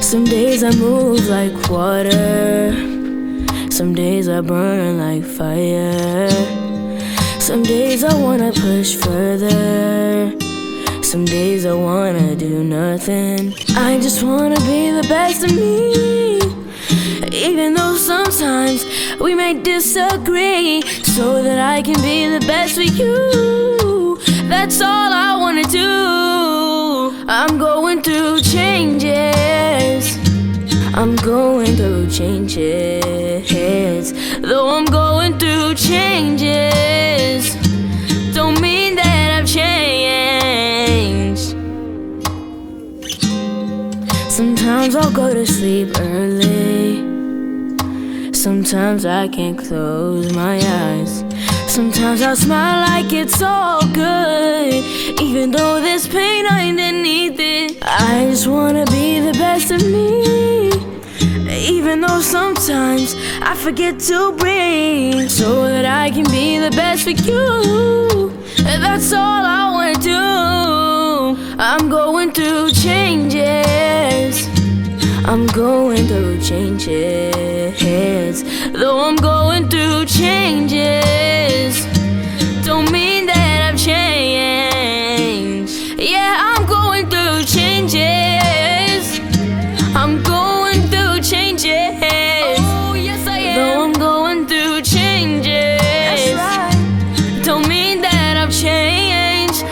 Some days I move like water. Some days I burn like fire. Some days I wanna push further. Some days I wanna do nothing. I just wanna be the best of me. Even though sometimes we may disagree, so that I can be the best for you. That's all I wanna do. I'm going through changes. I'm going through changes. Though I'm going through changes, don't mean that I've changed. Sometimes I'll go to sleep early. Sometimes I can't close my eyes. Sometimes I smile like it's all good. Even though there's pain I just wanna be the best of me. Even though sometimes I forget to breathe, so that I can be the best for you. That's all I wanna do. I'm going through changes. I'm going through changes. Though I'm going through changes, I've